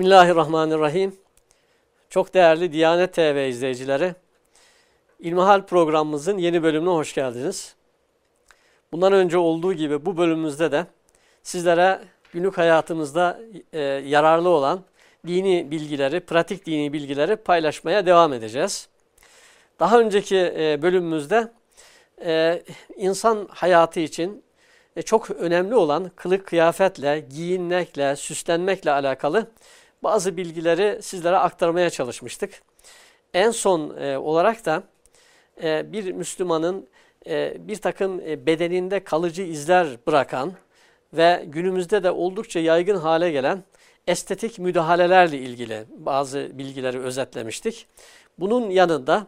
Bismillahirrahmanirrahim. Çok değerli Diyanet TV izleyicileri, İlmihal programımızın yeni bölümüne hoş geldiniz. Bundan önce olduğu gibi bu bölümümüzde de sizlere günlük hayatımızda e, yararlı olan dini bilgileri, pratik dini bilgileri paylaşmaya devam edeceğiz. Daha önceki e, bölümümüzde e, insan hayatı için e, çok önemli olan kılık kıyafetle, giyinmekle, süslenmekle alakalı bazı bilgileri sizlere aktarmaya çalışmıştık. En son e, olarak da e, bir Müslümanın e, bir takım e, bedeninde kalıcı izler bırakan ve günümüzde de oldukça yaygın hale gelen estetik müdahalelerle ilgili bazı bilgileri özetlemiştik. Bunun yanında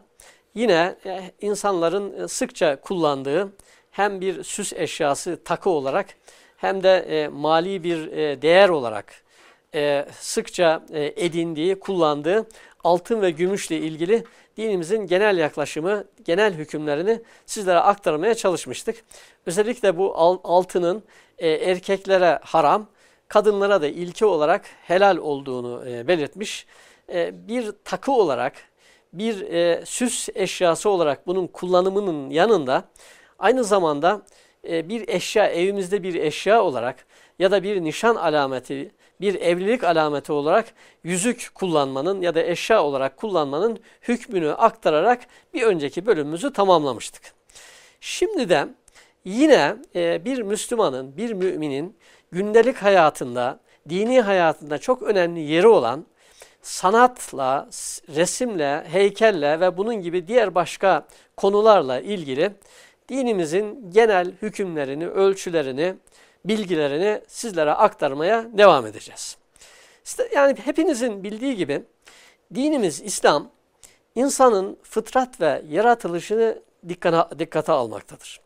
yine e, insanların sıkça kullandığı hem bir süs eşyası takı olarak hem de e, mali bir e, değer olarak e, sıkça e, edindiği, kullandığı altın ve gümüşle ilgili dinimizin genel yaklaşımı, genel hükümlerini sizlere aktarmaya çalışmıştık. Özellikle bu altının e, erkeklere haram, kadınlara da ilke olarak helal olduğunu belirtmiş. Bir takı olarak, bir süs eşyası olarak bunun kullanımının yanında aynı zamanda bir eşya, evimizde bir eşya olarak ya da bir nişan alameti, bir evlilik alameti olarak yüzük kullanmanın ya da eşya olarak kullanmanın hükmünü aktararak bir önceki bölümümüzü tamamlamıştık. Şimdi de yine e, bir Müslümanın, bir müminin gündelik hayatında, dini hayatında çok önemli yeri olan sanatla, resimle, heykelle ve bunun gibi diğer başka konularla ilgili dinimizin genel hükümlerini, ölçülerini, bilgilerini sizlere aktarmaya devam edeceğiz. Yani hepinizin bildiği gibi dinimiz İslam insanın fıtrat ve yaratılışını dikkate, dikkate almaktadır.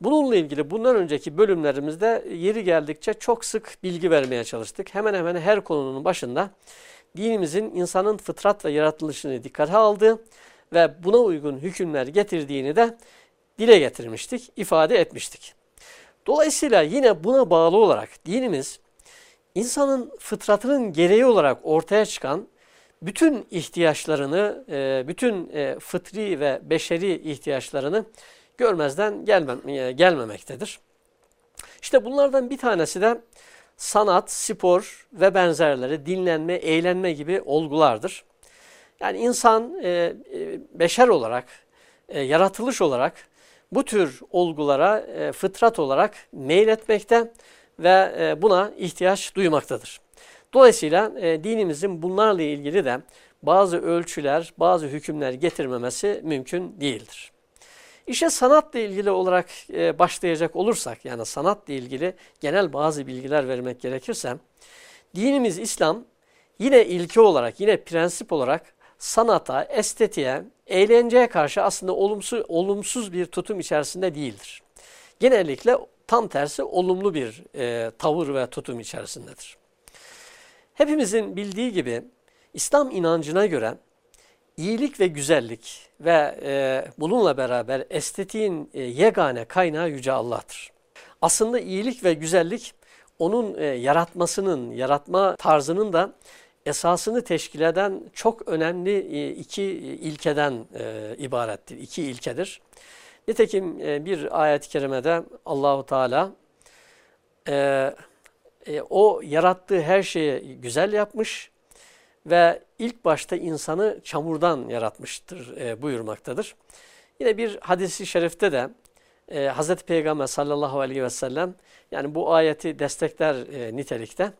Bununla ilgili bundan önceki bölümlerimizde yeri geldikçe çok sık bilgi vermeye çalıştık. Hemen hemen her konunun başında dinimizin insanın fıtrat ve yaratılışını dikkate aldığı ve buna uygun hükümler getirdiğini de dile getirmiştik, ifade etmiştik. Dolayısıyla yine buna bağlı olarak dinimiz insanın fıtratının gereği olarak ortaya çıkan bütün ihtiyaçlarını, e, bütün e, fıtri ve beşeri ihtiyaçlarını görmezden e, gelmemektedir. İşte bunlardan bir tanesi de sanat, spor ve benzerleri, dinlenme, eğlenme gibi olgulardır. Yani insan beşer olarak, yaratılış olarak bu tür olgulara e, fıtrat olarak meyletmekte ve e, buna ihtiyaç duymaktadır. Dolayısıyla e, dinimizin bunlarla ilgili de bazı ölçüler, bazı hükümler getirmemesi mümkün değildir. İşe sanatla ilgili olarak e, başlayacak olursak, yani sanatla ilgili genel bazı bilgiler vermek gerekirse, dinimiz İslam yine ilke olarak, yine prensip olarak sanata, estetiğe, eğlenceye karşı aslında olumsuz, olumsuz bir tutum içerisinde değildir. Genellikle tam tersi olumlu bir e, tavır ve tutum içerisindedir. Hepimizin bildiği gibi İslam inancına göre iyilik ve güzellik ve e, bununla beraber estetiğin e, yegane kaynağı Yüce Allah'tır. Aslında iyilik ve güzellik onun e, yaratmasının, yaratma tarzının da esasını teşkil eden çok önemli e, iki ilkeden e, ibarettir. İki ilkedir. Nitekim e, bir ayet-i kerimede Allahu Teala o yarattığı her şeyi güzel yapmış ve ilk başta insanı çamurdan yaratmıştır buyurmaktadır. Yine bir hadisi şerifte de e. Peygamber sallallahu aleyhi ve sellem yani bu ayeti destekler nitelikte.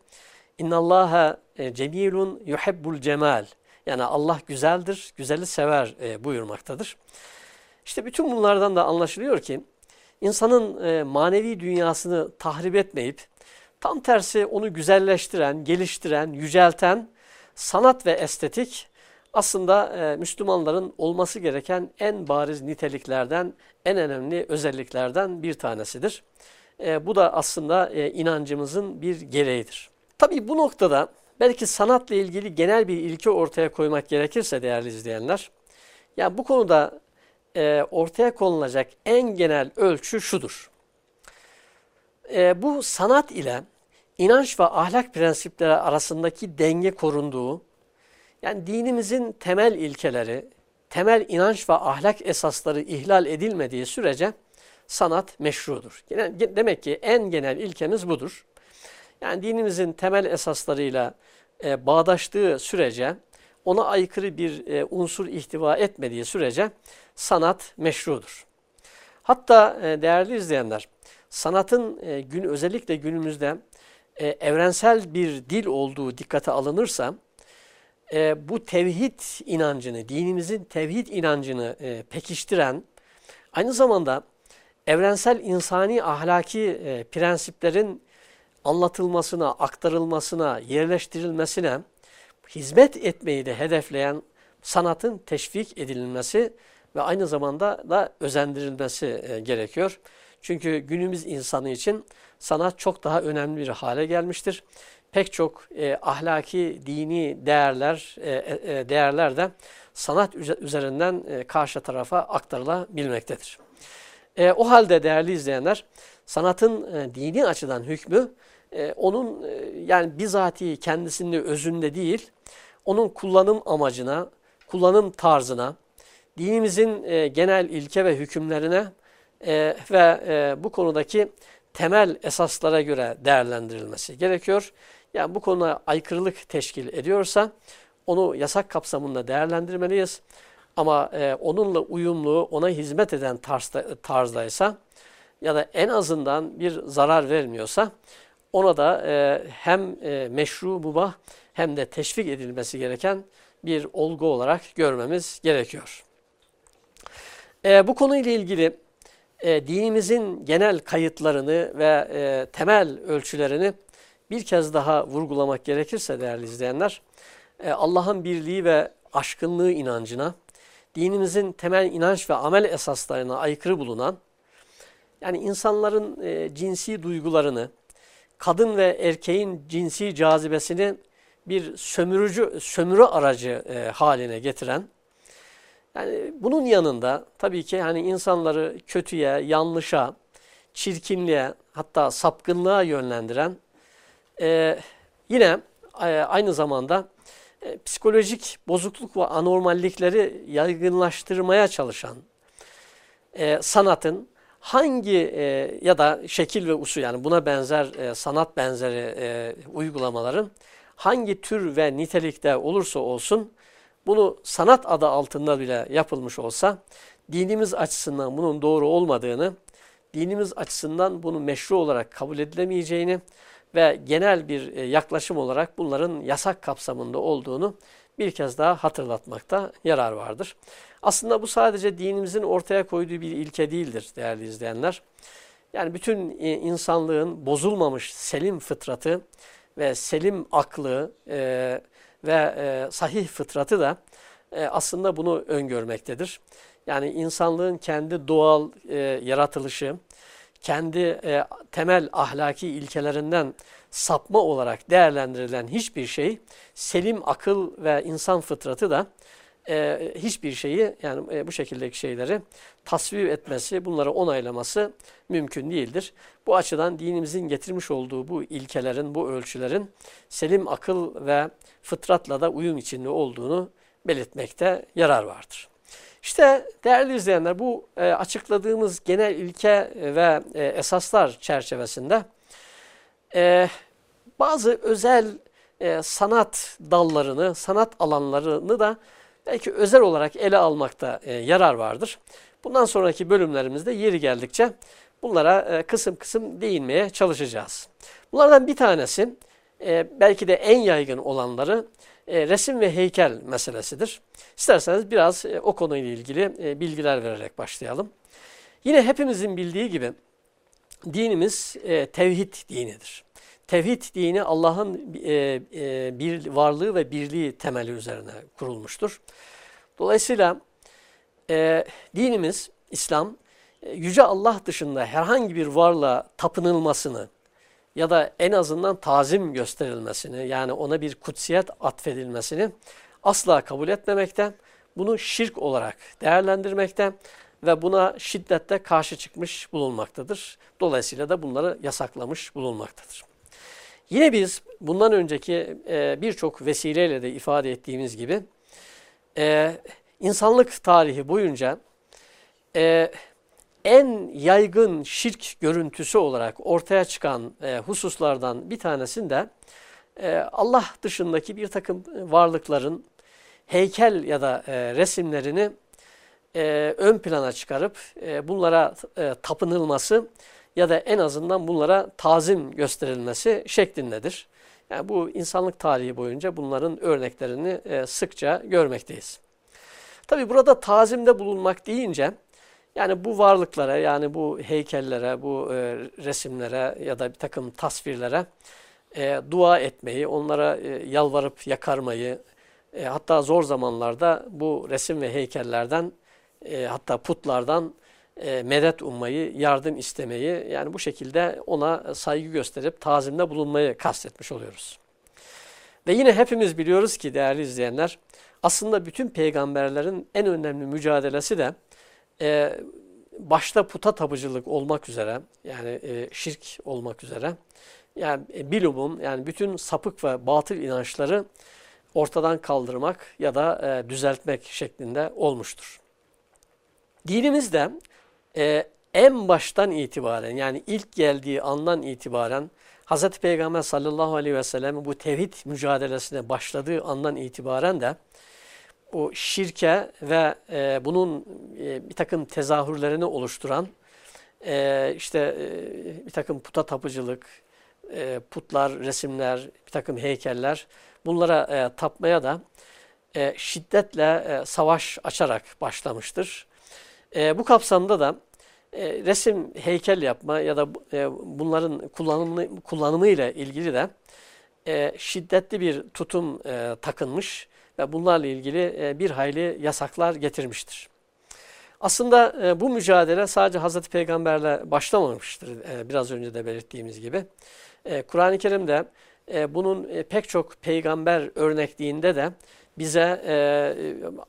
İnnallâhe e, cemilun yuhibbul cemal. Yani Allah güzeldir, güzeli sever e, buyurmaktadır. İşte bütün bunlardan da anlaşılıyor ki insanın e, manevi dünyasını tahrip etmeyip tam tersi onu güzelleştiren, geliştiren, yücelten sanat ve estetik aslında Müslümanların olması gereken en bariz niteliklerden, en önemli özelliklerden bir tanesidir. Bu da aslında inancımızın bir gereğidir. Tabii bu noktada belki sanatla ilgili genel bir ilke ortaya koymak gerekirse değerli izleyenler, yani bu konuda e, ortaya konulacak en genel ölçü şudur. E, bu sanat ile inanç ve ahlak prensipleri arasındaki denge korunduğu, yani dinimizin temel ilkeleri, temel inanç ve ahlak esasları ihlal edilmediği sürece sanat meşrudur. Demek ki en genel ilkemiz budur. Yani dinimizin temel esaslarıyla e, bağdaştığı sürece, ona aykırı bir e, unsur ihtiva etmediği sürece sanat meşrudur. Hatta e, değerli izleyenler, sanatın e, gün özellikle günümüzde e, evrensel bir dil olduğu dikkate alınırsa, e, bu tevhid inancını, dinimizin tevhid inancını e, pekiştiren, aynı zamanda evrensel insani ahlaki e, prensiplerin anlatılmasına, aktarılmasına, yerleştirilmesine hizmet etmeyi de hedefleyen sanatın teşvik edilmesi ve aynı zamanda da özendirilmesi e, gerekiyor. Çünkü günümüz insanı için sanat çok daha önemli bir hale gelmiştir. Pek çok e, ahlaki, dini değerler, e, e, e değerler de sanat üzerinden e, karşı tarafa aktarılabilmektedir. E, o halde değerli izleyenler, sanatın e, dini açıdan hükmü, e, onun e, yani bizatihi kendisinde özünde değil, onun kullanım amacına, kullanım tarzına, dinimizin e, genel ilke ve hükümlerine e, ve e, bu konudaki temel esaslara göre değerlendirilmesi gerekiyor. Yani bu konuda aykırılık teşkil ediyorsa onu yasak kapsamında değerlendirmeliyiz. Ama e, onunla uyumlu, ona hizmet eden tarzda, tarzdaysa ya da en azından bir zarar vermiyorsa ona da e, hem e, meşru, mubah hem de teşvik edilmesi gereken bir olgu olarak görmemiz gerekiyor. E, bu konuyla ilgili e, dinimizin genel kayıtlarını ve e, temel ölçülerini bir kez daha vurgulamak gerekirse değerli izleyenler, e, Allah'ın birliği ve aşkınlığı inancına, dinimizin temel inanç ve amel esaslarına aykırı bulunan, yani insanların e, cinsi duygularını, kadın ve erkeğin cinsi cazibesini bir sömürücü, sömürü aracı e, haline getiren, yani bunun yanında tabii ki hani insanları kötüye, yanlışa, çirkinliğe hatta sapkınlığa yönlendiren e, yine e, aynı zamanda e, psikolojik bozukluk ve anormallikleri yaygınlaştırmaya çalışan e, sanatın hangi e, ya da şekil ve usul yani buna benzer e, sanat benzeri e, uygulamaların hangi tür ve nitelikte olursa olsun bunu sanat adı altında bile yapılmış olsa dinimiz açısından bunun doğru olmadığını, dinimiz açısından bunu meşru olarak kabul edilemeyeceğini ve genel bir e, yaklaşım olarak bunların yasak kapsamında olduğunu bir kez daha hatırlatmakta yarar vardır. Aslında bu sadece dinimizin ortaya koyduğu bir ilke değildir değerli izleyenler. Yani bütün e, insanlığın bozulmamış selim fıtratı ve selim aklı e, ve e, sahih fıtratı da e, aslında bunu öngörmektedir. Yani insanlığın kendi doğal e, yaratılışı, kendi e, temel ahlaki ilkelerinden sapma olarak değerlendirilen hiçbir şey, selim akıl ve insan fıtratı da e, hiçbir şeyi yani e, bu şekildeki şeyleri tasvip etmesi, bunları onaylaması mümkün değildir. Bu açıdan dinimizin getirmiş olduğu bu ilkelerin, bu ölçülerin selim akıl ve fıtratla da uyum içinde olduğunu belirtmekte yarar vardır. İşte değerli izleyenler bu e, açıkladığımız genel ilke ve e, esaslar çerçevesinde e, bazı özel e, sanat dallarını, sanat alanlarını da belki özel olarak ele almakta e, yarar vardır. Bundan sonraki bölümlerimizde yeri geldikçe bunlara e, kısım kısım değinmeye çalışacağız. Bunlardan bir tanesi e, belki de en yaygın olanları resim ve heykel meselesidir. İsterseniz biraz o konuyla ilgili bilgiler vererek başlayalım. Yine hepimizin bildiği gibi dinimiz tevhid dinidir. Tevhid dini Allah'ın e, e, bir varlığı ve birliği temeli üzerine kurulmuştur. Dolayısıyla e, dinimiz, İslam, e, Yüce Allah dışında herhangi bir varlığa tapınılmasını ya da en azından tazim gösterilmesini yani ona bir kutsiyet atfedilmesini asla kabul etmemekte, bunu şirk olarak değerlendirmekte ve buna şiddetle karşı çıkmış bulunmaktadır. Dolayısıyla da bunları yasaklamış bulunmaktadır. Yine biz bundan önceki e, birçok vesileyle de ifade ettiğimiz gibi e, insanlık tarihi boyunca e, en yaygın şirk görüntüsü olarak ortaya çıkan hususlardan bir tanesinde Allah dışındaki bir takım varlıkların heykel ya da resimlerini ön plana çıkarıp bunlara tapınılması ya da en azından bunlara tazim gösterilmesi şeklindedir. Yani bu insanlık tarihi boyunca bunların örneklerini e, sıkça görmekteyiz. Tabi burada tazimde bulunmak deyince yani bu varlıklara yani bu heykellere, bu e, resimlere ya da bir takım tasvirlere e, dua etmeyi, onlara yalvarıp yakarmayı, hatta zor zamanlarda bu resim ve heykellerden hatta putlardan e, medet ummayı, yardım istemeyi yani bu şekilde ona saygı gösterip tazimde bulunmayı kastetmiş oluyoruz. Ve yine hepimiz biliyoruz ki değerli izleyenler aslında bütün peygamberlerin en önemli mücadelesi de e, başta puta tapıcılık olmak üzere yani e, şirk olmak üzere yani e, bilumum yani bütün sapık ve batıl inançları ortadan kaldırmak ya da e, düzeltmek şeklinde olmuştur. Dinimizde e, en baştan itibaren yani ilk geldiği andan itibaren Hz. Peygamber sallallahu aleyhi ve sellem bu tevhid mücadelesine başladığı andan itibaren de bu şirke ve e, bunun e, bir takım tezahürlerini oluşturan e, işte e, bir takım puta tapıcılık, e, putlar, resimler, bir takım heykeller bunlara e, tapmaya da e, şiddetle e, savaş açarak başlamıştır. E, bu kapsamda da e, resim, heykel yapma ya da e, bunların kullanımı, kullanımı ile ilgili de e, şiddetli bir tutum e, takınmış ve bunlarla ilgili e, bir hayli yasaklar getirmiştir. Aslında e, bu mücadele sadece Hazreti Peygamberle başlamamıştır e, biraz önce de belirttiğimiz gibi. E, Kur'an-ı Kerim'de e, bunun e, pek çok peygamber örnekliğinde de bize e,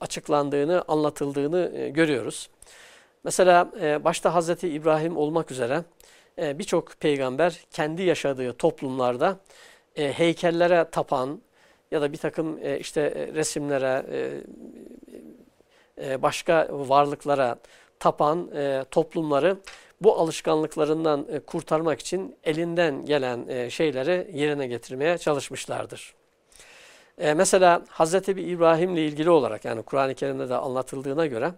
açıklandığını, anlatıldığını e, görüyoruz. Mesela e, başta Hazreti İbrahim olmak üzere birçok peygamber kendi yaşadığı toplumlarda heykellere tapan ya da bir takım işte resimlere, başka varlıklara tapan toplumları bu alışkanlıklarından kurtarmak için elinden gelen şeyleri yerine getirmeye çalışmışlardır. E, mesela Hz. İbrahim ile ilgili olarak yani Kur'an-ı Kerim'de de anlatıldığına göre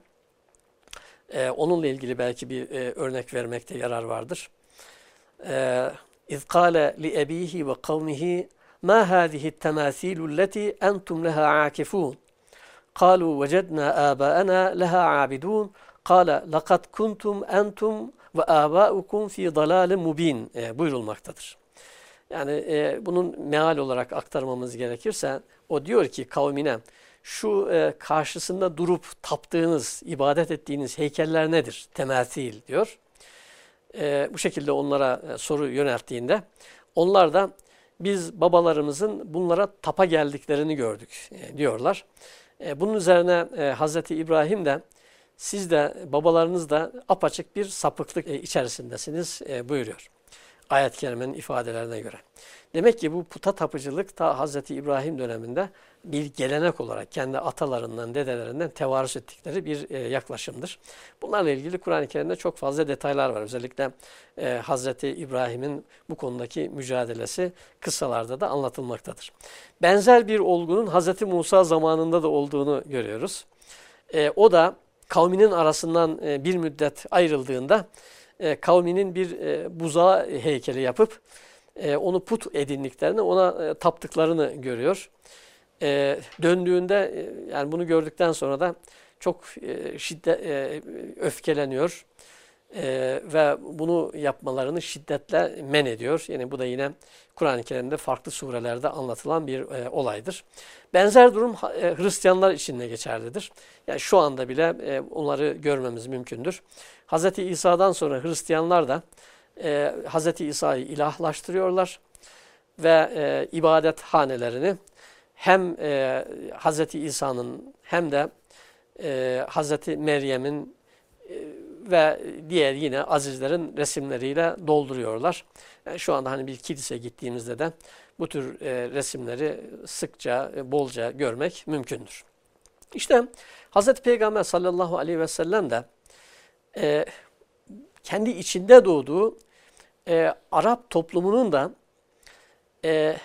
e, onunla ilgili belki bir e, örnek vermekte yarar vardır. اِذْ قَالَ لِأَب۪يهِ وَقَوْمِهِ مَا هَذِهِ التَّمَاثِيلُ الَّتِي أَنْتُمْ لَهَا عَاكِفُونَ قَالُوا وَجَدْنَا آبَاءَنَا لَهَا عَابِدُونَ قَالَ لَقَدْ كُنْتُمْ أَنْتُمْ وَآبَاؤُكُمْ ف۪ي ضَلَالٍ مُب۪ينَ e, buyurulmaktadır. Yani e, bunun meal olarak aktarmamız gerekirse o diyor ki kavmine şu e, karşısında durup taptığınız, ibadet ettiğiniz heykeller nedir? Temeltil diyor. E, bu şekilde onlara e, soru yönelttiğinde onlar da biz babalarımızın bunlara tapa geldiklerini gördük e, diyorlar. E, bunun üzerine e, Hazreti İbrahim de siz de babalarınız da apaçık bir sapıklık e, içerisindesiniz e, buyuruyor. Ayet-i Kerime'nin ifadelerine göre. Demek ki bu puta tapıcılık ta Hazreti İbrahim döneminde bir gelenek olarak kendi atalarından, dedelerinden tevarüs ettikleri bir e, yaklaşımdır. Bunlarla ilgili Kur'an-ı Kerim'de çok fazla detaylar var. Özellikle e, Hazreti İbrahim'in bu konudaki mücadelesi kıssalarda da anlatılmaktadır. Benzer bir olgunun Hazreti Musa zamanında da olduğunu görüyoruz. E, o da kavminin arasından e, bir müddet ayrıldığında e, kavminin bir e, buzağı heykeli yapıp e, onu put edindiklerini, ona e, taptıklarını görüyor. E, döndüğünde e, yani bunu gördükten sonra da çok e, şiddet e, öfkeleniyor e, ve bunu yapmalarını şiddetle men ediyor. Yani bu da yine Kur'an-ı Kerim'de farklı surelerde anlatılan bir e, olaydır. Benzer durum e, Hristiyanlar için de geçerlidir. Yani şu anda bile e, onları görmemiz mümkündür. Hz. İsa'dan sonra Hristiyanlar da e, Hz. İsa'yı ilahlaştırıyorlar ve e, ibadet hanelerini hem e, Hz. İsa'nın hem de e, Hz. Meryem'in e, ve diğer yine azizlerin resimleriyle dolduruyorlar. Yani şu anda hani bir kilise gittiğimizde de bu tür e, resimleri sıkça, e, bolca görmek mümkündür. İşte Hz. Peygamber sallallahu aleyhi ve sellem de e, kendi içinde doğduğu e, Arap toplumunun da e,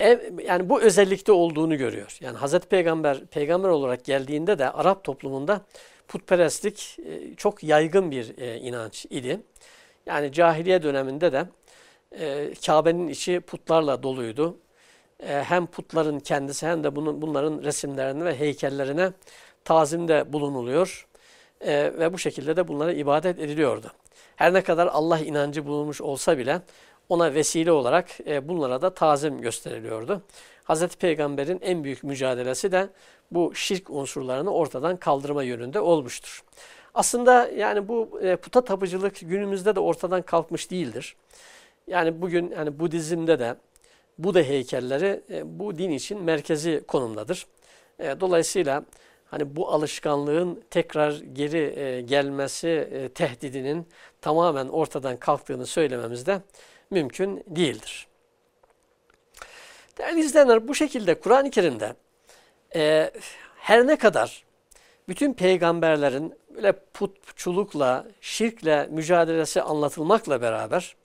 ev, yani bu özellikte olduğunu görüyor. Yani Hz. Peygamber peygamber olarak geldiğinde de Arap toplumunda putperestlik e, çok yaygın bir e, inanç idi. Yani cahiliye döneminde de e, Kabe'nin içi putlarla doluydu. Hem putların kendisi hem de bunların resimlerine ve heykellerine tazimde bulunuluyor. Ve bu şekilde de bunlara ibadet ediliyordu. Her ne kadar Allah inancı bulunmuş olsa bile ona vesile olarak bunlara da tazim gösteriliyordu. Hz. Peygamber'in en büyük mücadelesi de bu şirk unsurlarını ortadan kaldırma yönünde olmuştur. Aslında yani bu e, puta tapıcılık günümüzde de ortadan kalkmış değildir. Yani bugün yani Budizm'de de Buda heykelleri e, bu din için merkezi konumdadır. E, dolayısıyla hani bu alışkanlığın tekrar geri gelmesi tehdidinin tamamen ortadan kalktığını söylememiz de mümkün değildir. Değerli izleyenler bu şekilde Kur'an-ı Kerim'de e, her ne kadar bütün peygamberlerin böyle putçulukla, şirkle mücadelesi anlatılmakla beraber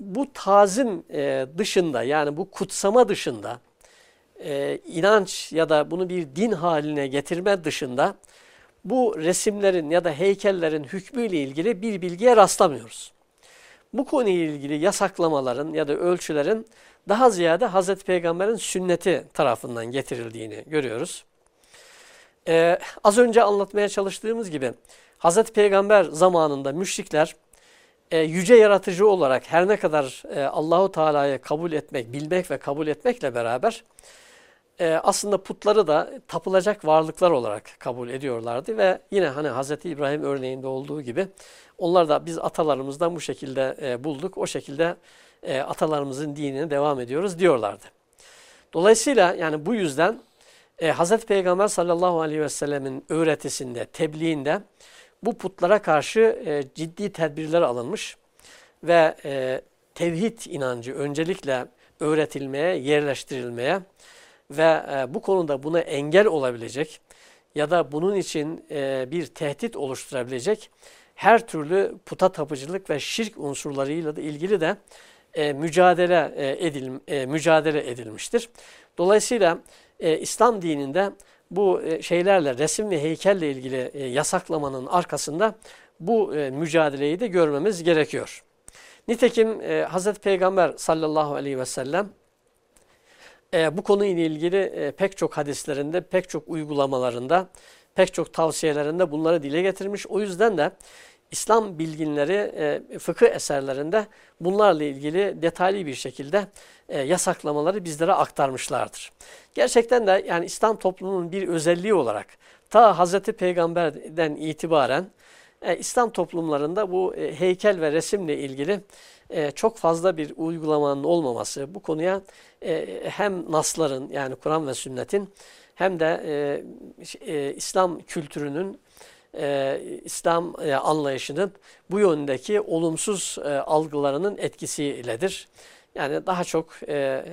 bu tazim e, dışında yani bu kutsama dışında e, inanç ya da bunu bir din haline getirme dışında bu resimlerin ya da heykellerin hükmüyle ilgili bir bilgiye rastlamıyoruz. Bu konuyla ilgili yasaklamaların ya da ölçülerin daha ziyade Hazreti Peygamber'in sünneti tarafından getirildiğini görüyoruz. Ee, az önce anlatmaya çalıştığımız gibi Hazreti Peygamber zamanında müşrikler e, yüce yaratıcı olarak her ne kadar e, Allahu Teala'yı kabul etmek, bilmek ve kabul etmekle beraber e, aslında putları da tapılacak varlıklar olarak kabul ediyorlardı ve yine hani Hazreti İbrahim örneğinde olduğu gibi onlar da biz atalarımızdan bu şekilde e, bulduk, o şekilde e, atalarımızın dinine devam ediyoruz diyorlardı. Dolayısıyla yani bu yüzden e, Hazreti Peygamber sallallahu aleyhi ve sellemin öğretisinde, tebliğinde bu putlara karşı e, ciddi tedbirler alınmış ve e, tevhid inancı öncelikle öğretilmeye, yerleştirilmeye ve e, bu konuda buna engel olabilecek ya da bunun için e, bir tehdit oluşturabilecek her türlü puta tapıcılık ve şirk unsurlarıyla da ilgili de e, mücadele e, edil e, mücadele edilmiştir. Dolayısıyla e, İslam dininde bu e, şeylerle resim ve heykelle ilgili e, yasaklamanın arkasında bu e, mücadeleyi de görmemiz gerekiyor. Nitekim e, Hz. Peygamber sallallahu aleyhi ve sellem e, bu konuyla ilgili e, pek çok hadislerinde, pek çok uygulamalarında, pek çok tavsiyelerinde bunları dile getirmiş. O yüzden de İslam bilginleri e, fıkıh eserlerinde bunlarla ilgili detaylı bir şekilde e, yasaklamaları bizlere aktarmışlardır. Gerçekten de yani İslam toplumunun bir özelliği olarak ta Hazreti Peygamber'den itibaren e, İslam toplumlarında bu e, heykel ve resimle ilgili çok fazla bir uygulamanın olmaması, bu konuya hem nasların yani Kur'an ve sünnetin hem de İslam kültürünün e, İslam e, anlayışının bu yöndeki olumsuz e, algılarının etkisiyledir. Yani daha çok e,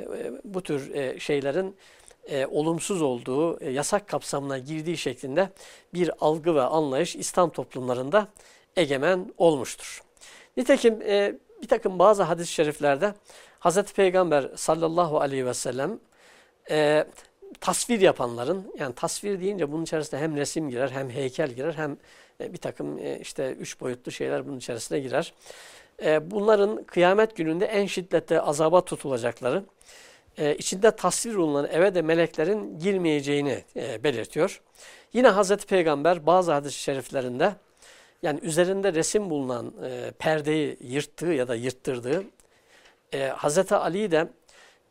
bu tür e, şeylerin e, olumsuz olduğu, e, yasak kapsamına girdiği şeklinde bir algı ve anlayış İslam toplumlarında egemen olmuştur. Nitekim e, bir takım bazı hadis-i şeriflerde Hz. Peygamber sallallahu aleyhi ve sellem e, tasvir yapanların, yani tasvir deyince bunun içerisinde hem resim girer, hem heykel girer, hem e, bir takım e, işte üç boyutlu şeyler bunun içerisine girer. E, bunların kıyamet gününde en şiddetli azaba tutulacakları, içinde tasvir olunan eve de meleklerin girmeyeceğini belirtiyor. Yine Hazreti Peygamber bazı hadis-i şeriflerinde yani üzerinde resim bulunan perdeyi yırttığı ya da yırttırdığı Hazreti Ali de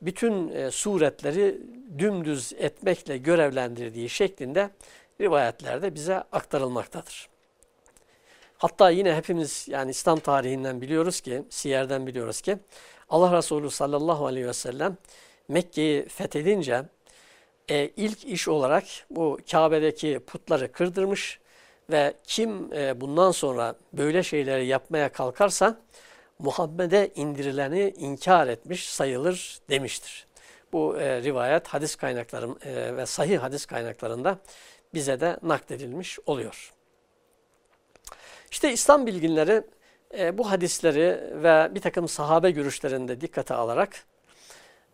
bütün e, suretleri dümdüz etmekle görevlendirdiği şeklinde rivayetlerde bize aktarılmaktadır. Hatta yine hepimiz yani İslam tarihinden biliyoruz ki, siyerden biliyoruz ki Allah Resulü sallallahu aleyhi ve sellem Mekke'yi fethedince e, ilk iş olarak bu Kabe'deki putları kırdırmış ve kim e, bundan sonra böyle şeyleri yapmaya kalkarsa Muhammed'e indirileni inkar etmiş sayılır demiştir. Bu e, rivayet hadis kaynakları e, ve sahih hadis kaynaklarında bize de nakledilmiş oluyor. İşte İslam bilginleri e, bu hadisleri ve bir takım sahabe görüşlerini de dikkate alarak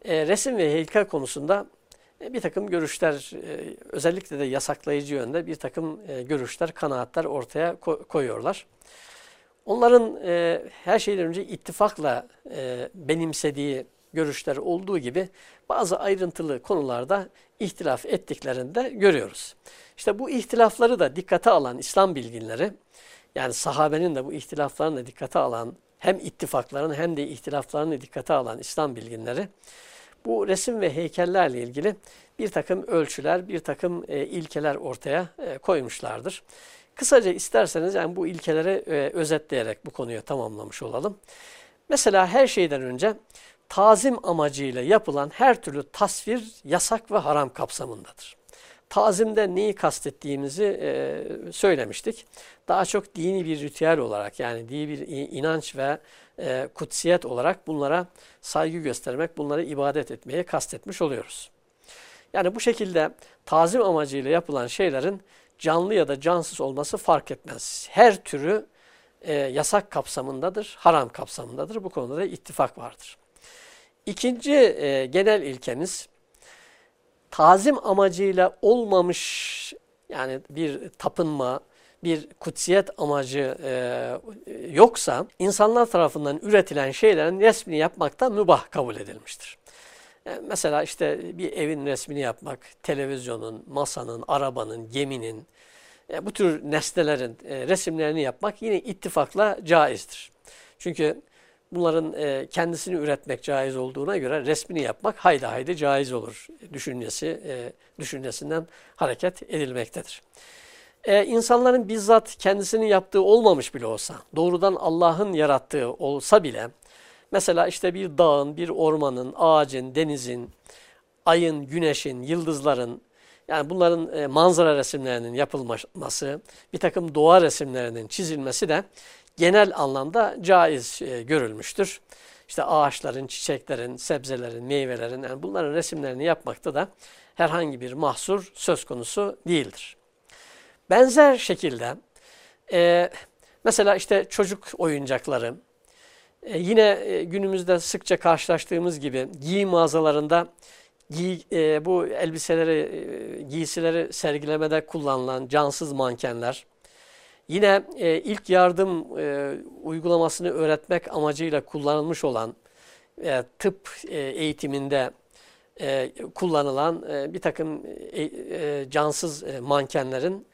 e, resim ve heykel konusunda e, bir takım görüşler, e, özellikle de yasaklayıcı yönde bir takım e, görüşler, kanaatler ortaya ko koyuyorlar. Onların e, her şeyden önce ittifakla e, benimsediği görüşler olduğu gibi bazı ayrıntılı konularda ihtilaf ettiklerini de görüyoruz. İşte bu ihtilafları da dikkate alan İslam bilginleri, yani sahabenin de bu ihtilaflarını da dikkate alan, hem ittifaklarını hem de ihtilaflarını dikkate alan İslam bilginleri, bu resim ve heykellerle ilgili bir takım ölçüler, bir takım e, ilkeler ortaya e, koymuşlardır. Kısaca isterseniz yani bu ilkeleri e, özetleyerek bu konuyu tamamlamış olalım. Mesela her şeyden önce tazim amacıyla yapılan her türlü tasvir yasak ve haram kapsamındadır. Tazimde neyi kastettiğimizi e, söylemiştik. Daha çok dini bir ritüel olarak yani dini bir inanç ve e, kutsiyet olarak bunlara saygı göstermek, bunlara ibadet etmeye kastetmiş oluyoruz. Yani bu şekilde tazim amacıyla yapılan şeylerin canlı ya da cansız olması fark etmez. Her türü e, yasak kapsamındadır, haram kapsamındadır. Bu konuda da ittifak vardır. İkinci e, genel ilkemiz tazim amacıyla olmamış yani bir tapınma, bir kutsiyet amacı e, yoksa insanlar tarafından üretilen şeylerin resmini yapmakta mübah kabul edilmiştir. E, mesela işte bir evin resmini yapmak, televizyonun, masanın, arabanın, geminin, e, bu tür nesnelerin e, resimlerini yapmak yine ittifakla caizdir. Çünkü bunların kendisini üretmek caiz olduğuna göre resmini yapmak haydi haydi caiz olur düşüncesi, düşüncesinden hareket edilmektedir. E, insanların bizzat kendisini yaptığı olmamış bile olsa, doğrudan Allah'ın yarattığı olsa bile, mesela işte bir dağın, bir ormanın, ağacın, denizin, ayın, güneşin, yıldızların, yani bunların e, manzara resimlerinin yapılması, bir takım doğa resimlerinin çizilmesi de genel anlamda caiz e, görülmüştür. İşte ağaçların, çiçeklerin, sebzelerin, meyvelerin yani bunların resimlerini yapmakta da herhangi bir mahsur söz konusu değildir. Benzer şekilde e, mesela işte çocuk oyuncakları e, yine e, günümüzde sıkça karşılaştığımız gibi giyim mağazalarında giy, e, bu elbiseleri, e, giysileri sergilemede kullanılan cansız mankenler Yine e, ilk yardım e, uygulamasını öğretmek amacıyla kullanılmış olan e, tıp e, eğitiminde e, kullanılan e, bir takım e, e, cansız e, mankenlerin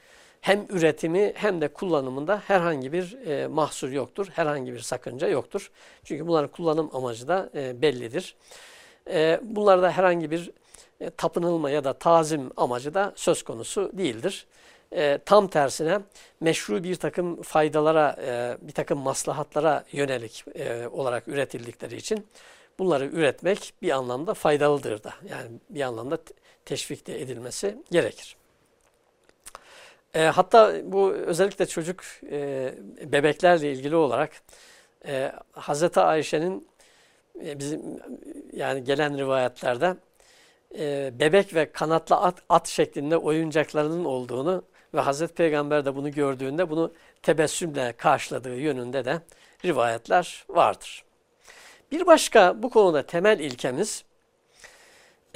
hem üretimi hem de kullanımında herhangi bir e, mahsur yoktur, herhangi bir sakınca yoktur. Çünkü bunların kullanım amacı da e, bellidir. E, bunlarda herhangi bir e, tapınılma ya da tazim amacı da söz konusu değildir e, tam tersine meşru bir takım faydalara, e, bir takım maslahatlara yönelik e, olarak üretildikleri için bunları üretmek bir anlamda faydalıdır da. Yani bir anlamda teşvik de edilmesi gerekir. E, hatta bu özellikle çocuk e, bebeklerle ilgili olarak e, Hazreti Ayşe'nin e, bizim yani gelen rivayetlerde e, bebek ve kanatlı at, at şeklinde oyuncaklarının olduğunu ve Hazreti Peygamber de bunu gördüğünde bunu tebessümle karşıladığı yönünde de rivayetler vardır. Bir başka bu konuda temel ilkemiz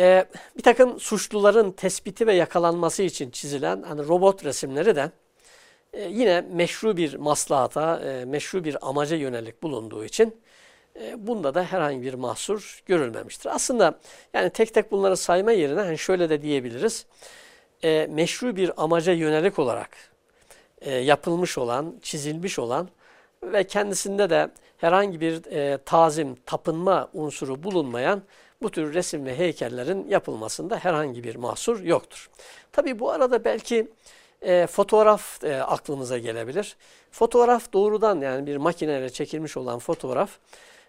e, bir takım suçluların tespiti ve yakalanması için çizilen hani robot resimleri de e, yine meşru bir maslahata, e, meşru bir amaca yönelik bulunduğu için e, bunda da herhangi bir mahsur görülmemiştir. Aslında yani tek tek bunları sayma yerine hani şöyle de diyebiliriz e, meşru bir amaca yönelik olarak e, yapılmış olan, çizilmiş olan ve kendisinde de herhangi bir e, tazim, tapınma unsuru bulunmayan bu tür resim ve heykellerin yapılmasında herhangi bir mahsur yoktur. Tabi bu arada belki e, fotoğraf e, aklımıza gelebilir. Fotoğraf doğrudan yani bir makineyle çekilmiş olan fotoğraf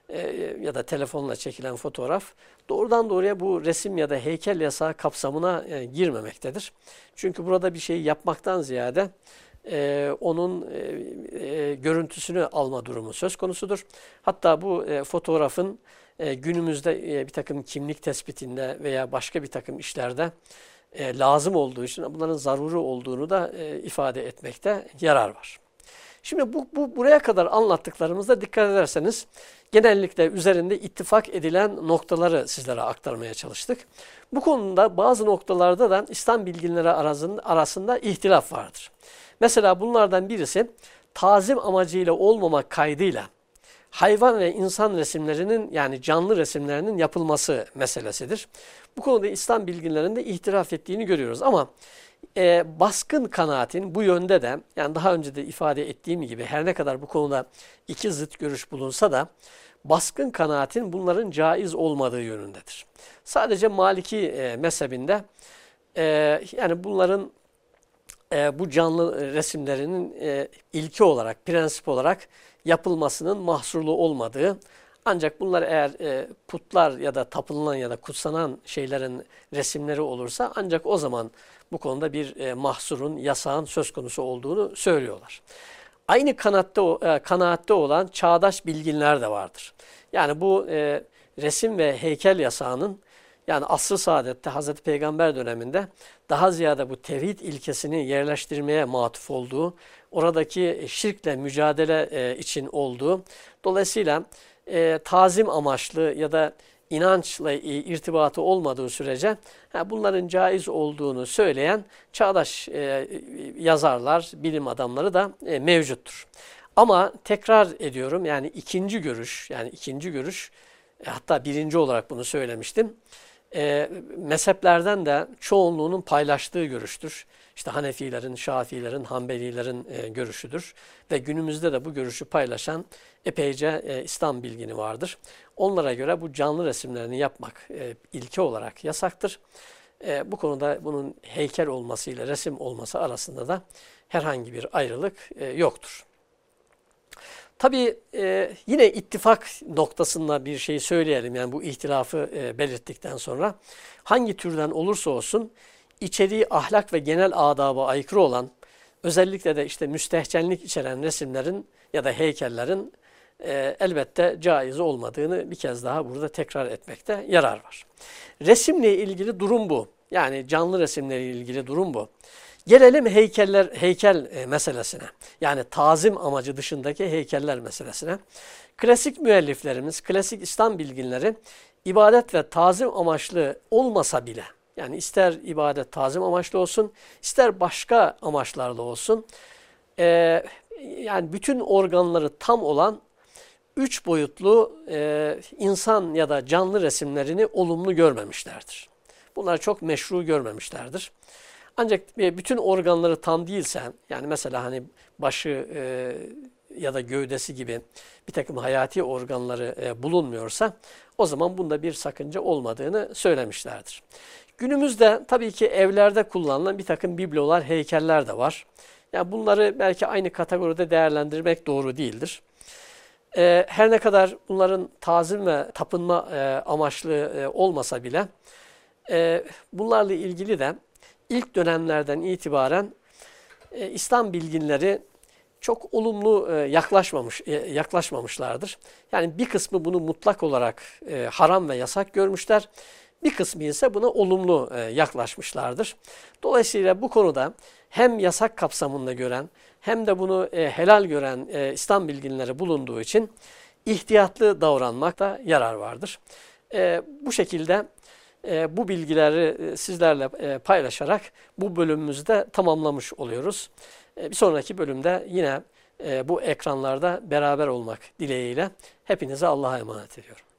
e, ya da telefonla çekilen fotoğraf doğrudan doğruya bu resim ya da heykel yasağı kapsamına e, girmemektedir. Çünkü burada bir şey yapmaktan ziyade e, onun e, e, görüntüsünü alma durumu söz konusudur. Hatta bu e, fotoğrafın e, günümüzde e, bir takım kimlik tespitinde veya başka bir takım işlerde e, lazım olduğu için bunların zaruri olduğunu da ifade etmekte yarar var. Şimdi bu, bu buraya kadar anlattıklarımızda dikkat ederseniz genellikle üzerinde ittifak edilen noktaları sizlere aktarmaya çalıştık. Bu konuda bazı noktalarda da İslam bilginleri arasında, arasında ihtilaf vardır. Mesela bunlardan birisi tazim amacıyla olmamak kaydıyla hayvan ve insan resimlerinin yani canlı resimlerinin yapılması meselesidir. Bu konuda İslam bilginlerinde ihtilaf ettiğini görüyoruz ama e, baskın kanaatin bu yönde de yani daha önce de ifade ettiğim gibi her ne kadar bu konuda iki zıt görüş bulunsa da baskın kanaatin bunların caiz olmadığı yönündedir. Sadece Maliki e, mezhebinde e, yani bunların e, bu canlı resimlerinin e, ilki olarak, prensip olarak yapılmasının mahsurlu olmadığı ancak bunlar eğer e, putlar ya da tapınılan ya da kutsanan şeylerin resimleri olursa ancak o zaman bu konuda bir e, mahsurun, yasağın söz konusu olduğunu söylüyorlar. Aynı kanatta, e, kanaatte olan çağdaş bilginler de vardır. Yani bu e, resim ve heykel yasağının yani asr-ı saadette Hazreti Peygamber döneminde daha ziyade bu tevhid ilkesini yerleştirmeye matuf olduğu, oradaki şirkle mücadele e, için olduğu, dolayısıyla e, tazim amaçlı ya da inançla irtibatı olmadığı sürece bunların caiz olduğunu söyleyen çağdaş e, yazarlar, bilim adamları da e, mevcuttur. Ama tekrar ediyorum yani ikinci görüş, yani ikinci görüş e, hatta birinci olarak bunu söylemiştim. E, mezheplerden de çoğunluğunun paylaştığı görüştür. İşte Hanefilerin, Şafilerin, Hanbelilerin e, görüşüdür. Ve günümüzde de bu görüşü paylaşan epeyce e, İslam bilgini vardır. Onlara göre bu canlı resimlerini yapmak e, ilke olarak yasaktır. Bu konuda bunun heykel olmasıyla resim olması arasında da herhangi bir ayrılık yoktur. Tabii yine ittifak noktasında bir şey söyleyelim. Yani bu ihtilafı belirttikten sonra hangi türden olursa olsun içeriği ahlak ve genel adaba aykırı olan özellikle de işte müstehcenlik içeren resimlerin ya da heykellerin e, elbette caiz olmadığını bir kez daha burada tekrar etmekte yarar var. Resimle ilgili durum bu. Yani canlı resimle ilgili durum bu. Gelelim heykeller heykel e, meselesine. Yani tazim amacı dışındaki heykeller meselesine. Klasik müelliflerimiz, klasik İslam bilginleri ibadet ve tazim amaçlı olmasa bile yani ister ibadet tazim amaçlı olsun, ister başka amaçlarla olsun. E, yani bütün organları tam olan üç boyutlu e, insan ya da canlı resimlerini olumlu görmemişlerdir. Bunları çok meşru görmemişlerdir. Ancak bütün organları tam değilse, yani mesela hani başı e, ya da gövdesi gibi bir takım hayati organları e, bulunmuyorsa o zaman bunda bir sakınca olmadığını söylemişlerdir. Günümüzde tabii ki evlerde kullanılan bir takım biblolar, heykeller de var. Yani bunları belki aynı kategoride değerlendirmek doğru değildir. Ee, her ne kadar bunların tazim ve tapınma e, amaçlı e, olmasa bile e, bunlarla ilgili de ilk dönemlerden itibaren e, İslam bilginleri çok olumlu e, yaklaşmamış e, yaklaşmamışlardır. Yani bir kısmı bunu mutlak olarak e, haram ve yasak görmüşler. Bir kısmı ise buna olumlu e, yaklaşmışlardır. Dolayısıyla bu konuda hem yasak kapsamında gören hem de bunu e, helal gören e, İslam bilginleri bulunduğu için ihtiyatlı davranmakta yarar vardır. Bu şekilde bu bilgileri sizlerle paylaşarak bu bölümümüzü tamamlamış oluyoruz. Bir sonraki bölümde yine bu ekranlarda beraber olmak dileğiyle hepinize Allah'a emanet ediyorum.